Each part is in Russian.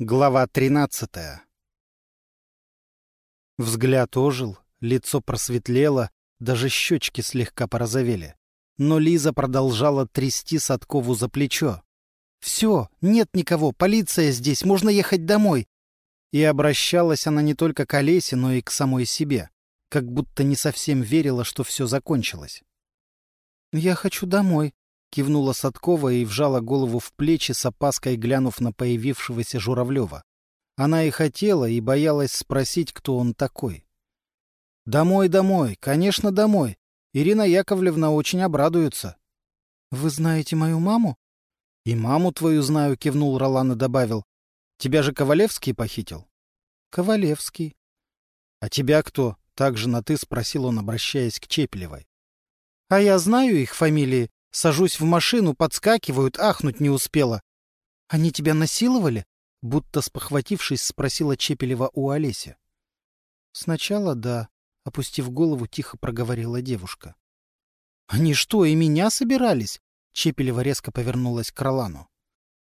Глава тринадцатая Взгляд ожил, лицо просветлело, даже щечки слегка порозовели. Но Лиза продолжала трясти Садкову за плечо. «Все, нет никого, полиция здесь, можно ехать домой!» И обращалась она не только к Олесе, но и к самой себе, как будто не совсем верила, что все закончилось. «Я хочу домой», кивнула Садкова и вжала голову в плечи с опаской, глянув на появившегося Журавлева. Она и хотела, и боялась спросить, кто он такой. «Домой, домой, конечно, домой. Ирина Яковлевна очень обрадуется». «Вы знаете мою маму?» «И маму твою знаю», — кивнул Ролан и добавил. «Тебя же Ковалевский похитил?» «Ковалевский». «А тебя кто?» — также на «ты» спросил он, обращаясь к Чепелевой. «А я знаю их фамилии. Сажусь в машину, подскакивают, ахнуть не успела. — Они тебя насиловали? — будто спохватившись, спросила Чепелева у Олеси. — Сначала да, — опустив голову, тихо проговорила девушка. — Они что, и меня собирались? Чепелева резко повернулась к Ролану.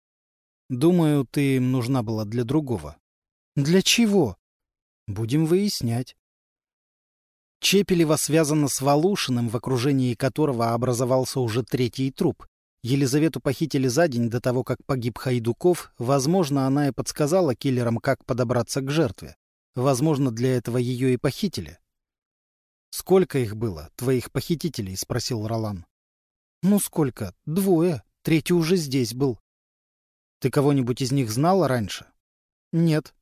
— Думаю, ты им нужна была для другого. — Для чего? — Будем выяснять. Чепелева связана с Волушиным, в окружении которого образовался уже третий труп. Елизавету похитили за день до того, как погиб Хайдуков. Возможно, она и подсказала киллерам, как подобраться к жертве. Возможно, для этого ее и похитили. «Сколько их было, твоих похитителей?» — спросил Ролан. «Ну сколько? Двое. Третий уже здесь был». «Ты кого-нибудь из них знала раньше?» «Нет».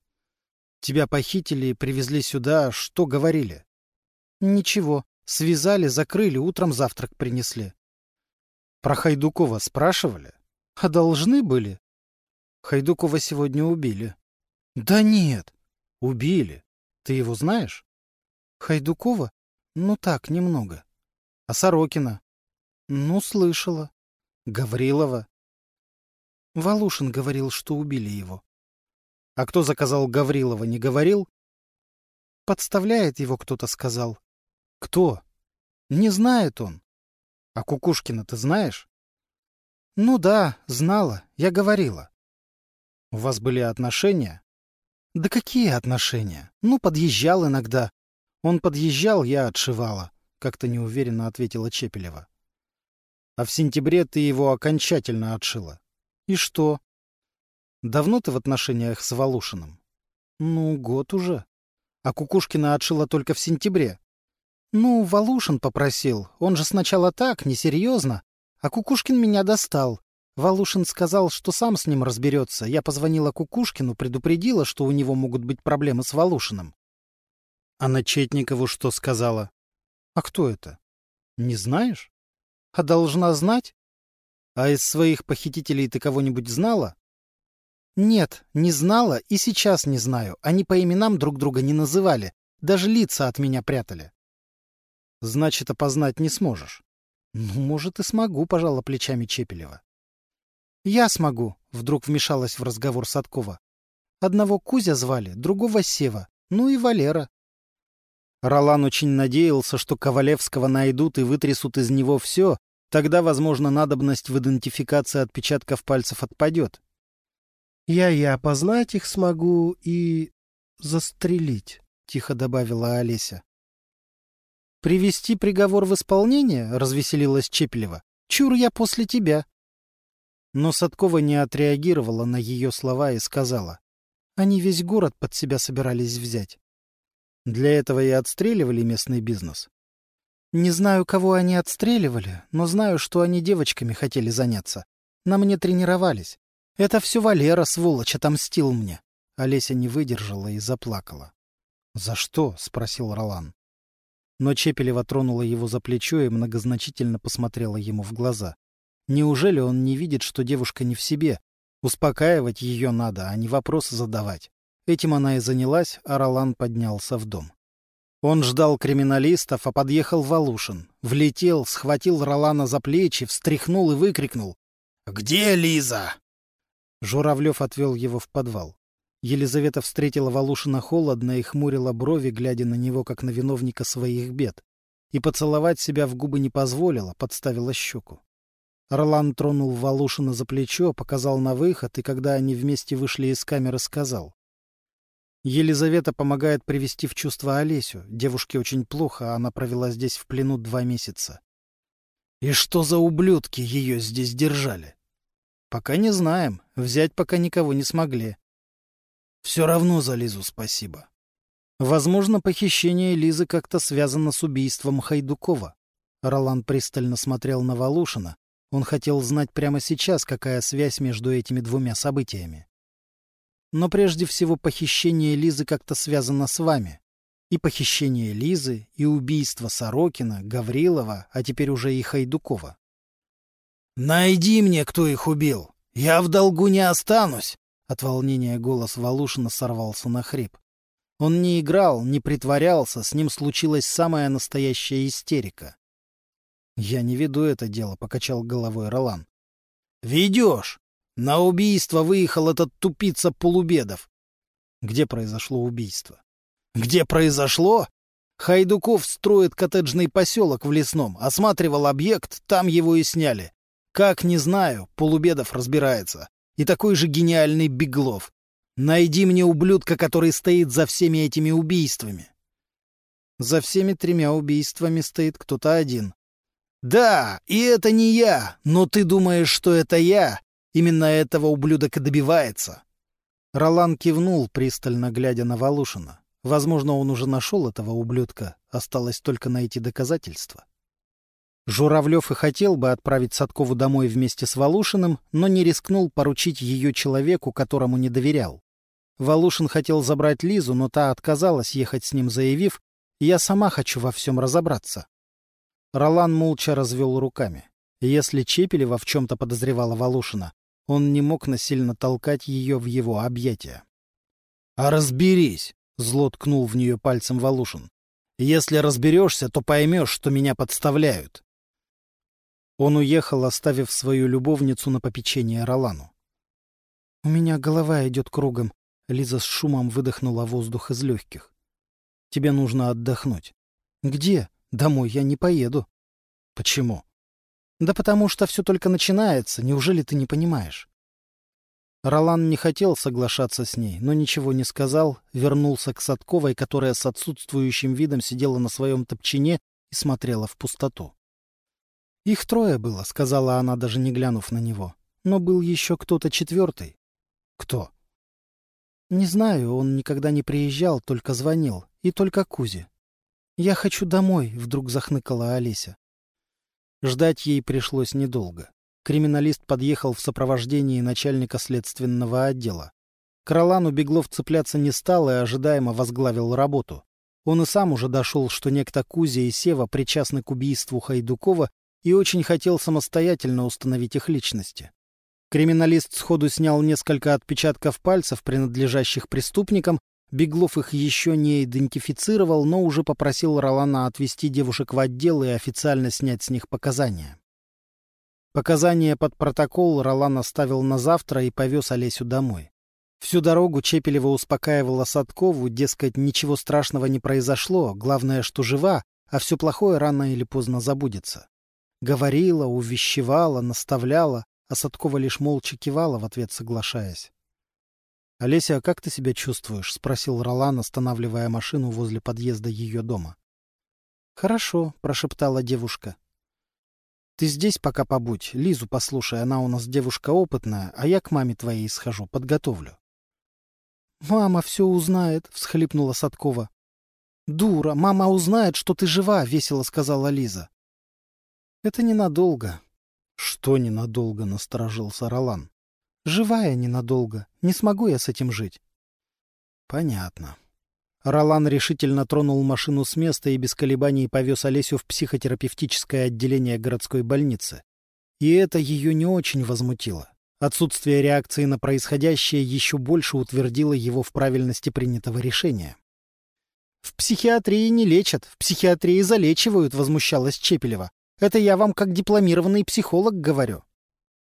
«Тебя похитили и привезли сюда. Что говорили?» Ничего. Связали, закрыли, утром завтрак принесли. Про Хайдукова спрашивали? А должны были? Хайдукова сегодня убили. Да нет. Убили. Ты его знаешь? Хайдукова? Ну так, немного. А Сорокина? Ну, слышала. Гаврилова? Волушин говорил, что убили его. А кто заказал Гаврилова, не говорил? Подставляет его кто-то, сказал. Кто? Не знает он. А Кукушкина ты знаешь? Ну да, знала, я говорила. У вас были отношения? Да какие отношения? Ну, подъезжал иногда. Он подъезжал, я отшивала, как-то неуверенно ответила Чепелева. А в сентябре ты его окончательно отшила. И что? Давно ты в отношениях с Волушиным? Ну, год уже. А Кукушкина отшила только в сентябре. Ну, Валушин попросил. Он же сначала так, несерьезно. А Кукушкин меня достал. Валушин сказал, что сам с ним разберется. Я позвонила Кукушкину, предупредила, что у него могут быть проблемы с Валушиным. А Начетникову что сказала? А кто это? Не знаешь? А должна знать? А из своих похитителей ты кого-нибудь знала? Нет, не знала и сейчас не знаю. Они по именам друг друга не называли. Даже лица от меня прятали. Значит, опознать не сможешь. Ну, может, и смогу, пожала плечами Чепелева. Я смогу, вдруг вмешалась в разговор Садкова. Одного Кузя звали, другого Сева, ну и Валера. Ролан очень надеялся, что Ковалевского найдут и вытрясут из него все, тогда, возможно, надобность в идентификации отпечатков пальцев отпадет. «Я и опознать их смогу, и застрелить», — тихо добавила Олеся. «Привести приговор в исполнение?» — развеселилась Чепелева. «Чур я после тебя». Но Садкова не отреагировала на ее слова и сказала. «Они весь город под себя собирались взять. Для этого и отстреливали местный бизнес. Не знаю, кого они отстреливали, но знаю, что они девочками хотели заняться. На мне тренировались. Это все Валера, сволочь, отомстил мне». Олеся не выдержала и заплакала. «За что?» — спросил Ролан. Но Чепелева тронула его за плечо и многозначительно посмотрела ему в глаза. Неужели он не видит, что девушка не в себе? Успокаивать ее надо, а не вопросы задавать. Этим она и занялась, а Ролан поднялся в дом. Он ждал криминалистов, а подъехал Валушин. Влетел, схватил Ролана за плечи, встряхнул и выкрикнул. «Где Лиза?» Журавлев отвел его в подвал. Елизавета встретила Волушина холодно и хмурила брови, глядя на него, как на виновника своих бед. И поцеловать себя в губы не позволила, подставила щеку. Ролан тронул Валушина за плечо, показал на выход, и когда они вместе вышли из камеры, сказал. Елизавета помогает привести в чувство Олесю. Девушке очень плохо, она провела здесь в плену два месяца. И что за ублюдки ее здесь держали? Пока не знаем. Взять пока никого не смогли. Все равно за Лизу спасибо. Возможно, похищение Лизы как-то связано с убийством Хайдукова. Ролан пристально смотрел на Волушина, он хотел знать прямо сейчас, какая связь между этими двумя событиями. Но прежде всего похищение Лизы как-то связано с вами. И похищение Лизы, и убийство Сорокина, Гаврилова, а теперь уже и Хайдукова. «Найди мне, кто их убил! Я в долгу не останусь!» От волнения голос Волушина сорвался на хрип. Он не играл, не притворялся, с ним случилась самая настоящая истерика. «Я не веду это дело», — покачал головой Ролан. «Ведешь! На убийство выехал этот тупица Полубедов». «Где произошло убийство?» «Где произошло?» Хайдуков строит коттеджный поселок в Лесном, осматривал объект, там его и сняли. Как, не знаю, Полубедов разбирается. И такой же гениальный Беглов. Найди мне ублюдка, который стоит за всеми этими убийствами. За всеми тремя убийствами стоит кто-то один. «Да, и это не я, но ты думаешь, что это я? Именно этого ублюдок и добивается». Ролан кивнул, пристально глядя на Волушина. Возможно, он уже нашел этого ублюдка, осталось только найти доказательства. Журавлев и хотел бы отправить Садкову домой вместе с Волушиным, но не рискнул поручить ее человеку, которому не доверял. Волушин хотел забрать Лизу, но та отказалась ехать с ним, заявив, «Я сама хочу во всем разобраться». Ролан молча развел руками. Если Чепелева в чем-то подозревала Волошина, он не мог насильно толкать ее в его объятия. — А разберись! — зло ткнул в нее пальцем Волошин. — Если разберешься, то поймешь, что меня подставляют. Он уехал, оставив свою любовницу на попечение Ролану. — У меня голова идет кругом. Лиза с шумом выдохнула воздух из легких. — Тебе нужно отдохнуть. — Где? Домой я не поеду. Почему? Да потому что все только начинается, неужели ты не понимаешь? Ролан не хотел соглашаться с ней, но ничего не сказал, вернулся к Садковой, которая с отсутствующим видом сидела на своем топчине и смотрела в пустоту. «Их трое было», — сказала она, даже не глянув на него. «Но был еще кто-то четвертый». «Кто?» «Не знаю, он никогда не приезжал, только звонил. И только Кузе. «Я хочу домой», — вдруг захныкала Олеся. Ждать ей пришлось недолго. Криминалист подъехал в сопровождении начальника следственного отдела. К Ролану Беглов цепляться не стал и ожидаемо возглавил работу. Он и сам уже дошел, что некто Кузя и Сева причастны к убийству Хайдукова и очень хотел самостоятельно установить их личности. Криминалист сходу снял несколько отпечатков пальцев, принадлежащих преступникам, Беглов их еще не идентифицировал, но уже попросил Ролана отвезти девушек в отдел и официально снять с них показания. Показания под протокол Ролан оставил на завтра и повез Олесю домой. Всю дорогу Чепелева успокаивала Садкову, дескать, ничего страшного не произошло, главное, что жива, а все плохое рано или поздно забудется. Говорила, увещевала, наставляла, а Садкова лишь молча кивала в ответ, соглашаясь. — Олеся, а как ты себя чувствуешь? — спросил Ролан, останавливая машину возле подъезда ее дома. — Хорошо, — прошептала девушка. — Ты здесь пока побудь, Лизу послушай, она у нас девушка опытная, а я к маме твоей схожу, подготовлю. — Мама все узнает, — всхлипнула Садкова. — Дура, мама узнает, что ты жива, — весело сказала Лиза. — Это ненадолго. — Что ненадолго, — насторожился Ролан. Живая ненадолго. Не смогу я с этим жить. Понятно. Ролан решительно тронул машину с места и без колебаний повез Олесю в психотерапевтическое отделение городской больницы. И это ее не очень возмутило. Отсутствие реакции на происходящее еще больше утвердило его в правильности принятого решения. «В психиатрии не лечат, в психиатрии залечивают», — возмущалась Чепелева. «Это я вам как дипломированный психолог говорю».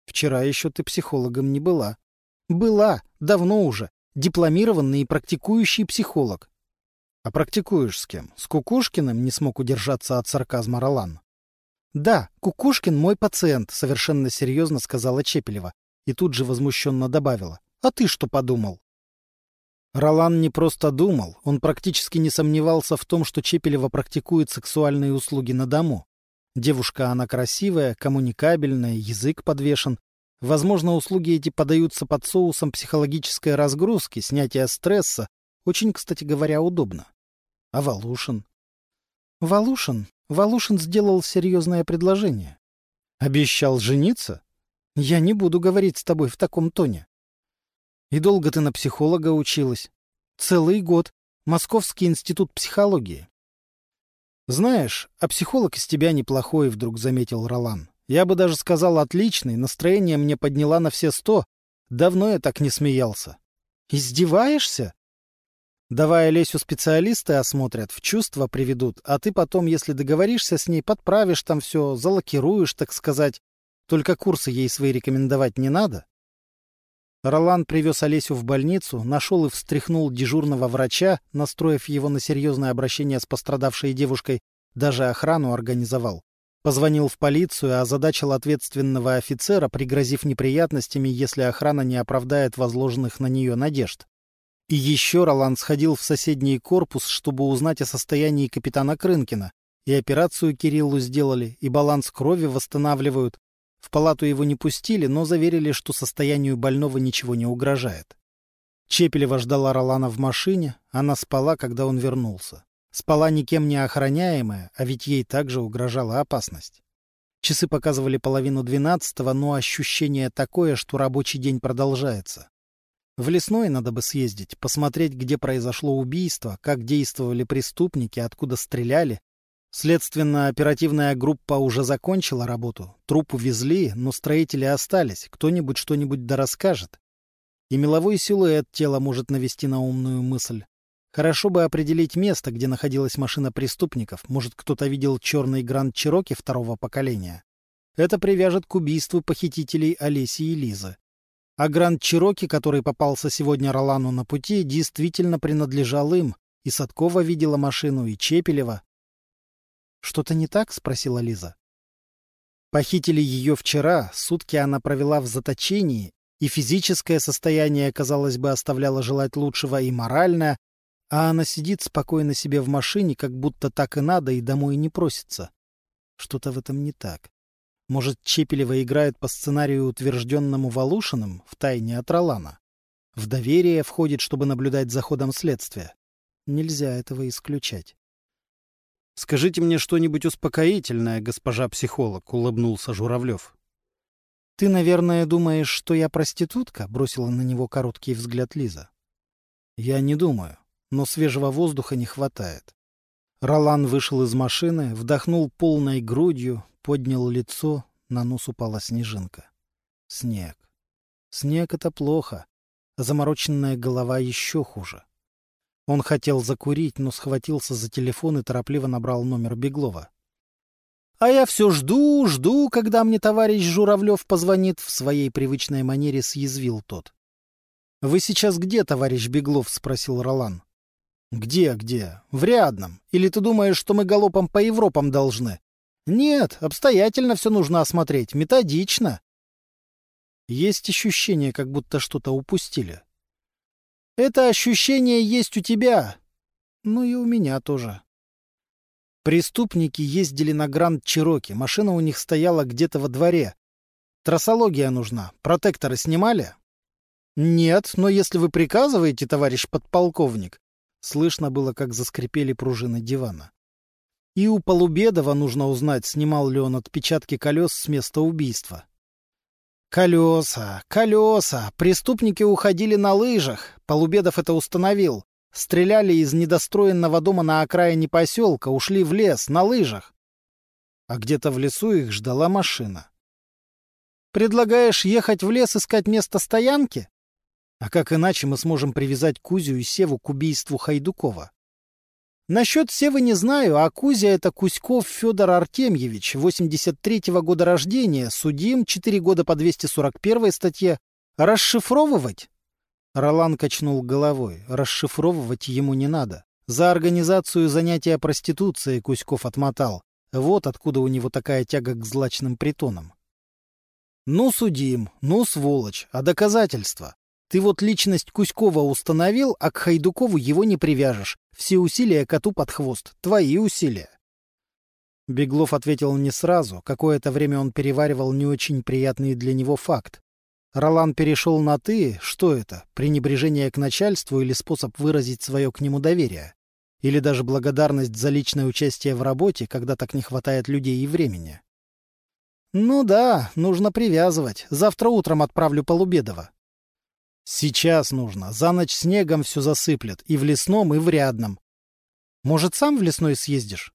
Вчера еще ты психологом не была. Была, давно уже. Дипломированный и практикующий психолог. А практикуешь с кем? С Кукушкиным не смог удержаться от сарказма Ролан. «Да, Кукушкин мой пациент», — совершенно серьезно сказала Чепелева. И тут же возмущенно добавила. «А ты что подумал?» Ролан не просто думал, он практически не сомневался в том, что Чепелева практикует сексуальные услуги на дому. Девушка она красивая, коммуникабельная, язык подвешен. Возможно, услуги эти подаются под соусом психологической разгрузки, снятия стресса. Очень, кстати говоря, удобно. А Валушин? Валушин? Валушин сделал серьезное предложение. Обещал жениться? Я не буду говорить с тобой в таком тоне. И долго ты на психолога училась? Целый год. Московский институт психологии. Знаешь, а психолог из тебя неплохой, вдруг заметил Ролан. Я бы даже сказал отличный, настроение мне подняла на все сто. Давно я так не смеялся. Издеваешься? Давай Олесю специалисты осмотрят, в чувство приведут, а ты потом, если договоришься с ней, подправишь там все, залакируешь, так сказать. Только курсы ей свои рекомендовать не надо. Ролан привез Олесю в больницу, нашел и встряхнул дежурного врача, настроив его на серьезное обращение с пострадавшей девушкой, даже охрану организовал. Позвонил в полицию, озадачил ответственного офицера, пригрозив неприятностями, если охрана не оправдает возложенных на нее надежд. И еще Ролан сходил в соседний корпус, чтобы узнать о состоянии капитана Крынкина. И операцию Кириллу сделали, и баланс крови восстанавливают, в палату его не пустили, но заверили, что состоянию больного ничего не угрожает. Чепелева ждала Ролана в машине, она спала, когда он вернулся. Спала никем не охраняемая, а ведь ей также угрожала опасность. Часы показывали половину двенадцатого, но ощущение такое, что рабочий день продолжается. В лесной надо бы съездить, посмотреть, где произошло убийство, как действовали преступники, откуда стреляли, Следственно-оперативная группа уже закончила работу. Труп увезли, но строители остались. Кто-нибудь что-нибудь да расскажет. И меловой силуэт тела может навести на умную мысль. Хорошо бы определить место, где находилась машина преступников. Может, кто-то видел черный Гранд Чироки второго поколения. Это привяжет к убийству похитителей Олеси и Лизы. А Гранд Чироки, который попался сегодня Ролану на пути, действительно принадлежал им. И Садкова видела машину, и Чепелева. «Что-то не так?» — спросила Лиза. Похитили ее вчера, сутки она провела в заточении, и физическое состояние, казалось бы, оставляло желать лучшего, и моральное, а она сидит спокойно себе в машине, как будто так и надо, и домой не просится. Что-то в этом не так. Может, Чепелева играет по сценарию, утвержденному Волушиным, в тайне от Ролана? В доверие входит, чтобы наблюдать за ходом следствия. Нельзя этого исключать. «Скажите мне что-нибудь успокоительное, госпожа психолог», — улыбнулся Журавлев. «Ты, наверное, думаешь, что я проститутка?» — бросила на него короткий взгляд Лиза. «Я не думаю, но свежего воздуха не хватает». Ролан вышел из машины, вдохнул полной грудью, поднял лицо, на нос упала снежинка. Снег. Снег — это плохо, замороченная голова еще хуже. Он хотел закурить, но схватился за телефон и торопливо набрал номер Беглова. — А я все жду, жду, когда мне товарищ Журавлев позвонит, — в своей привычной манере съязвил тот. — Вы сейчас где, товарищ Беглов? — спросил Ролан. — Где, где? В Рядном. Или ты думаешь, что мы галопом по Европам должны? — Нет, обстоятельно все нужно осмотреть, методично. Есть ощущение, как будто что-то упустили. Это ощущение есть у тебя. Ну и у меня тоже. Преступники ездили на Гранд Чироки. Машина у них стояла где-то во дворе. Трассология нужна. Протекторы снимали? Нет, но если вы приказываете, товарищ подполковник. Слышно было, как заскрипели пружины дивана. И у Полубедова нужно узнать, снимал ли он отпечатки колес с места убийства. Колеса, колеса. Преступники уходили на лыжах. Полубедов это установил. Стреляли из недостроенного дома на окраине поселка, ушли в лес на лыжах. А где-то в лесу их ждала машина. Предлагаешь ехать в лес искать место стоянки? А как иначе мы сможем привязать Кузю и Севу к убийству Хайдукова? Насчет Севы не знаю, а Кузя — это Кузьков Федор Артемьевич, 83-го года рождения, судим 4 года по 241 статье. Расшифровывать? Ролан качнул головой. Расшифровывать ему не надо. За организацию занятия проституцией Кузьков отмотал. Вот откуда у него такая тяга к злачным притонам. Ну, судим, ну, сволочь, а доказательства? Ты вот личность Кузькова установил, а к Хайдукову его не привяжешь. Все усилия коту под хвост. Твои усилия. Беглов ответил не сразу. Какое-то время он переваривал не очень приятный для него факт. Ролан перешел на «ты». Что это? Пренебрежение к начальству или способ выразить свое к нему доверие? Или даже благодарность за личное участие в работе, когда так не хватает людей и времени? Ну да, нужно привязывать. Завтра утром отправлю Полубедова. Сейчас нужно. За ночь снегом все засыплет. И в лесном, и в рядном. Может, сам в лесной съездишь?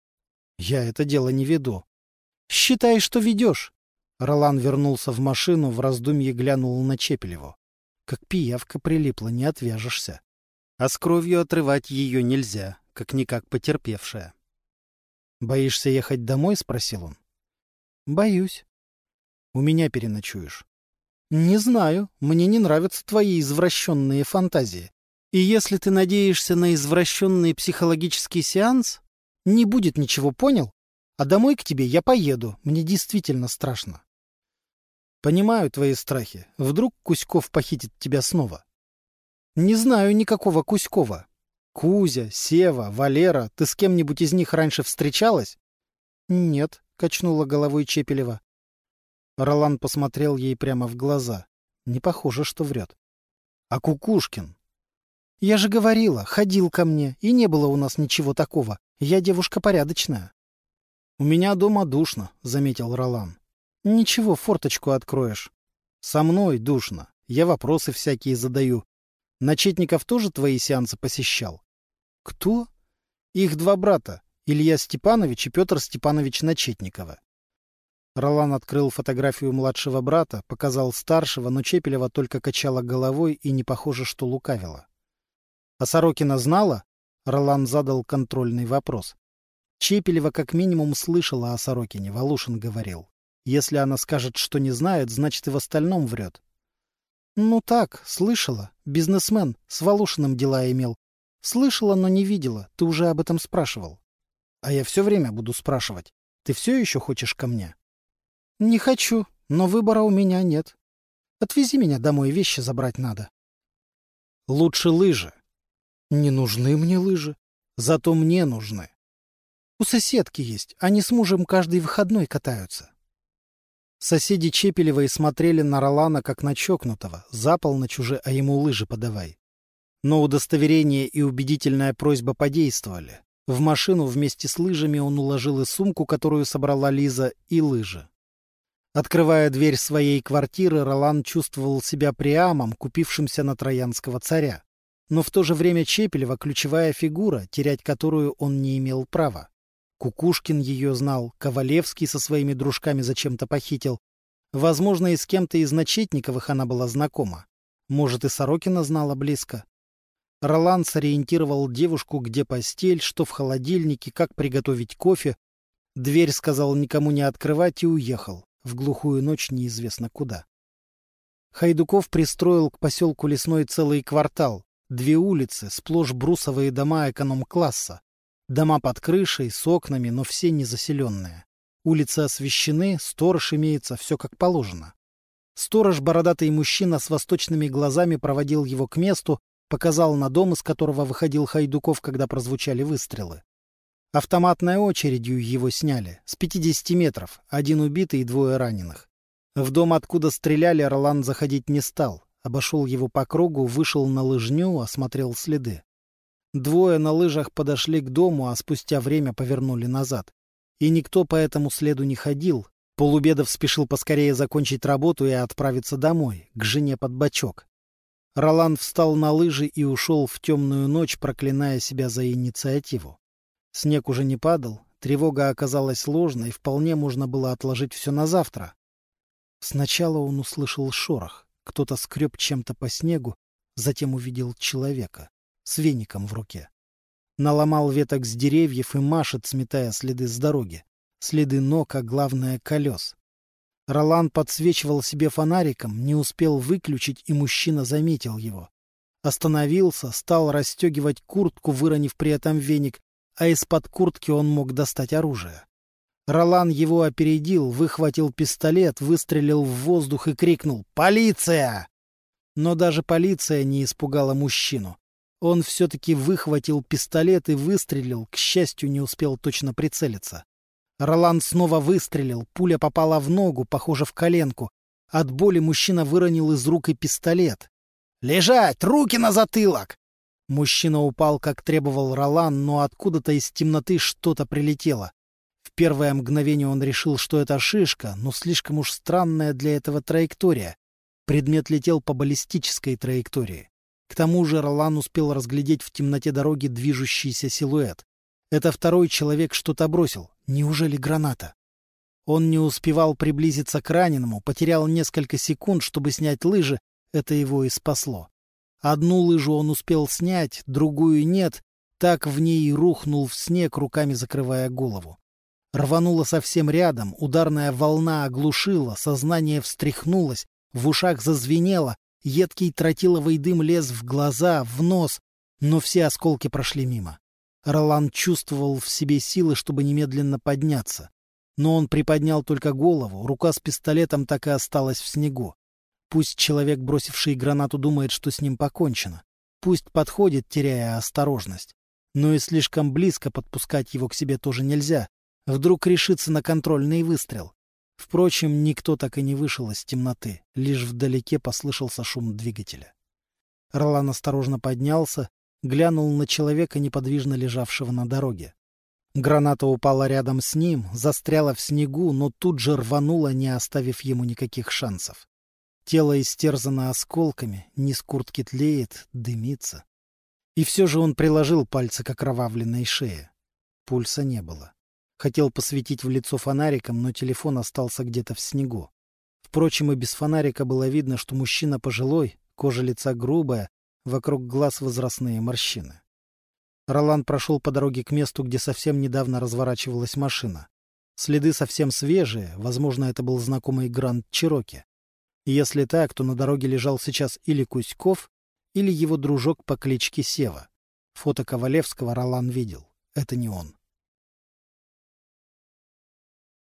Я это дело не веду. Считай, что ведешь. Ролан вернулся в машину, в раздумье глянул на Чепелеву. Как пиявка прилипла, не отвяжешься. А с кровью отрывать ее нельзя, как-никак потерпевшая. «Боишься ехать домой?» — спросил он. «Боюсь». «У меня переночуешь». «Не знаю. Мне не нравятся твои извращенные фантазии. И если ты надеешься на извращенный психологический сеанс, не будет ничего, понял? А домой к тебе я поеду. Мне действительно страшно». «Понимаю твои страхи. Вдруг Кузьков похитит тебя снова?» «Не знаю никакого Кузькова. Кузя, Сева, Валера, ты с кем-нибудь из них раньше встречалась? Нет, качнула головой Чепелева. Ролан посмотрел ей прямо в глаза. Не похоже, что врет. А Кукушкин? Я же говорила, ходил ко мне, и не было у нас ничего такого. Я девушка порядочная. У меня дома душно, заметил Ролан. Ничего, форточку откроешь. Со мной душно. Я вопросы всякие задаю. Начетников тоже твои сеансы посещал? Кто? Их два брата, Илья Степанович и Петр Степанович Начетникова. Ролан открыл фотографию младшего брата, показал старшего, но Чепелева только качала головой и не похоже, что лукавила. А Сорокина знала? Ролан задал контрольный вопрос. Чепелева как минимум слышала о Сорокине, Волушин говорил. Если она скажет, что не знает, значит и в остальном врет. Ну так, слышала. Бизнесмен, с Волушиным дела имел. Слышала, но не видела. Ты уже об этом спрашивал. А я все время буду спрашивать. Ты все еще хочешь ко мне? Не хочу, но выбора у меня нет. Отвези меня домой, вещи забрать надо. Лучше лыжи. Не нужны мне лыжи. Зато мне нужны. У соседки есть. Они с мужем каждый выходной катаются. Соседи Чепелевой смотрели на Ролана как на чокнутого, за полночь уже, а ему лыжи подавай. Но удостоверение и убедительная просьба подействовали. В машину вместе с лыжами он уложил и сумку, которую собрала Лиза, и лыжи. Открывая дверь своей квартиры, Ролан чувствовал себя приамом, купившимся на троянского царя. Но в то же время Чепелева — ключевая фигура, терять которую он не имел права. Кукушкин ее знал, Ковалевский со своими дружками зачем-то похитил. Возможно, и с кем-то из Начетниковых она была знакома. Может, и Сорокина знала близко. Ролан сориентировал девушку, где постель, что в холодильнике, как приготовить кофе. Дверь сказал никому не открывать и уехал. В глухую ночь неизвестно куда. Хайдуков пристроил к поселку Лесной целый квартал. Две улицы, сплошь брусовые дома эконом-класса. Дома под крышей, с окнами, но все незаселенные. Улицы освещены, сторож имеется, все как положено. Сторож, бородатый мужчина с восточными глазами, проводил его к месту, показал на дом, из которого выходил Хайдуков, когда прозвучали выстрелы. Автоматной очередью его сняли, с 50 метров, один убитый и двое раненых. В дом, откуда стреляли, Ролан заходить не стал. Обошел его по кругу, вышел на лыжню, осмотрел следы. Двое на лыжах подошли к дому, а спустя время повернули назад. И никто по этому следу не ходил. Полубедов спешил поскорее закончить работу и отправиться домой, к жене под бочок. Ролан встал на лыжи и ушел в темную ночь, проклиная себя за инициативу. Снег уже не падал, тревога оказалась ложной, вполне можно было отложить все на завтра. Сначала он услышал шорох. Кто-то скреб чем-то по снегу, затем увидел человека с веником в руке. Наломал веток с деревьев и машет, сметая следы с дороги. Следы ног, а главное — колес. Ролан подсвечивал себе фонариком, не успел выключить, и мужчина заметил его. Остановился, стал расстегивать куртку, выронив при этом веник, а из-под куртки он мог достать оружие. Ролан его опередил, выхватил пистолет, выстрелил в воздух и крикнул «Полиция!». Но даже полиция не испугала мужчину. Он все-таки выхватил пистолет и выстрелил, к счастью, не успел точно прицелиться. Ролан снова выстрелил, пуля попала в ногу, похоже, в коленку. От боли мужчина выронил из рук и пистолет. «Лежать! Руки на затылок!» Мужчина упал, как требовал Ролан, но откуда-то из темноты что-то прилетело. В первое мгновение он решил, что это шишка, но слишком уж странная для этого траектория. Предмет летел по баллистической траектории. К тому же Ролан успел разглядеть в темноте дороги движущийся силуэт. Это второй человек что-то бросил. Неужели граната? Он не успевал приблизиться к раненому, потерял несколько секунд, чтобы снять лыжи. Это его и спасло. Одну лыжу он успел снять, другую нет. Так в ней рухнул в снег, руками закрывая голову. Рвануло совсем рядом, ударная волна оглушила, сознание встряхнулось, в ушах зазвенело, едкий тротиловый дым лез в глаза, в нос, но все осколки прошли мимо. Ролан чувствовал в себе силы, чтобы немедленно подняться. Но он приподнял только голову, рука с пистолетом так и осталась в снегу. Пусть человек, бросивший гранату, думает, что с ним покончено. Пусть подходит, теряя осторожность. Но и слишком близко подпускать его к себе тоже нельзя. Вдруг решится на контрольный выстрел. Впрочем, никто так и не вышел из темноты. Лишь вдалеке послышался шум двигателя. Ролан осторожно поднялся, глянул на человека, неподвижно лежавшего на дороге. Граната упала рядом с ним, застряла в снегу, но тут же рванула, не оставив ему никаких шансов. Тело истерзано осколками, низ куртки тлеет, дымится. И все же он приложил пальцы к окровавленной шее. Пульса не было. Хотел посветить в лицо фонариком, но телефон остался где-то в снегу. Впрочем, и без фонарика было видно, что мужчина пожилой, кожа лица грубая, Вокруг глаз возрастные морщины. Ролан прошел по дороге к месту, где совсем недавно разворачивалась машина. Следы совсем свежие, возможно, это был знакомый Гранд Чироки. Если так, то на дороге лежал сейчас или Кузьков, или его дружок по кличке Сева. Фото Ковалевского Ролан видел. Это не он.